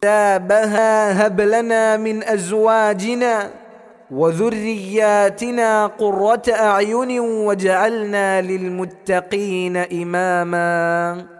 تابها هب لنا من أزواجنا وذرياتنا قرة أعين وجعلنا للمتقين إماما.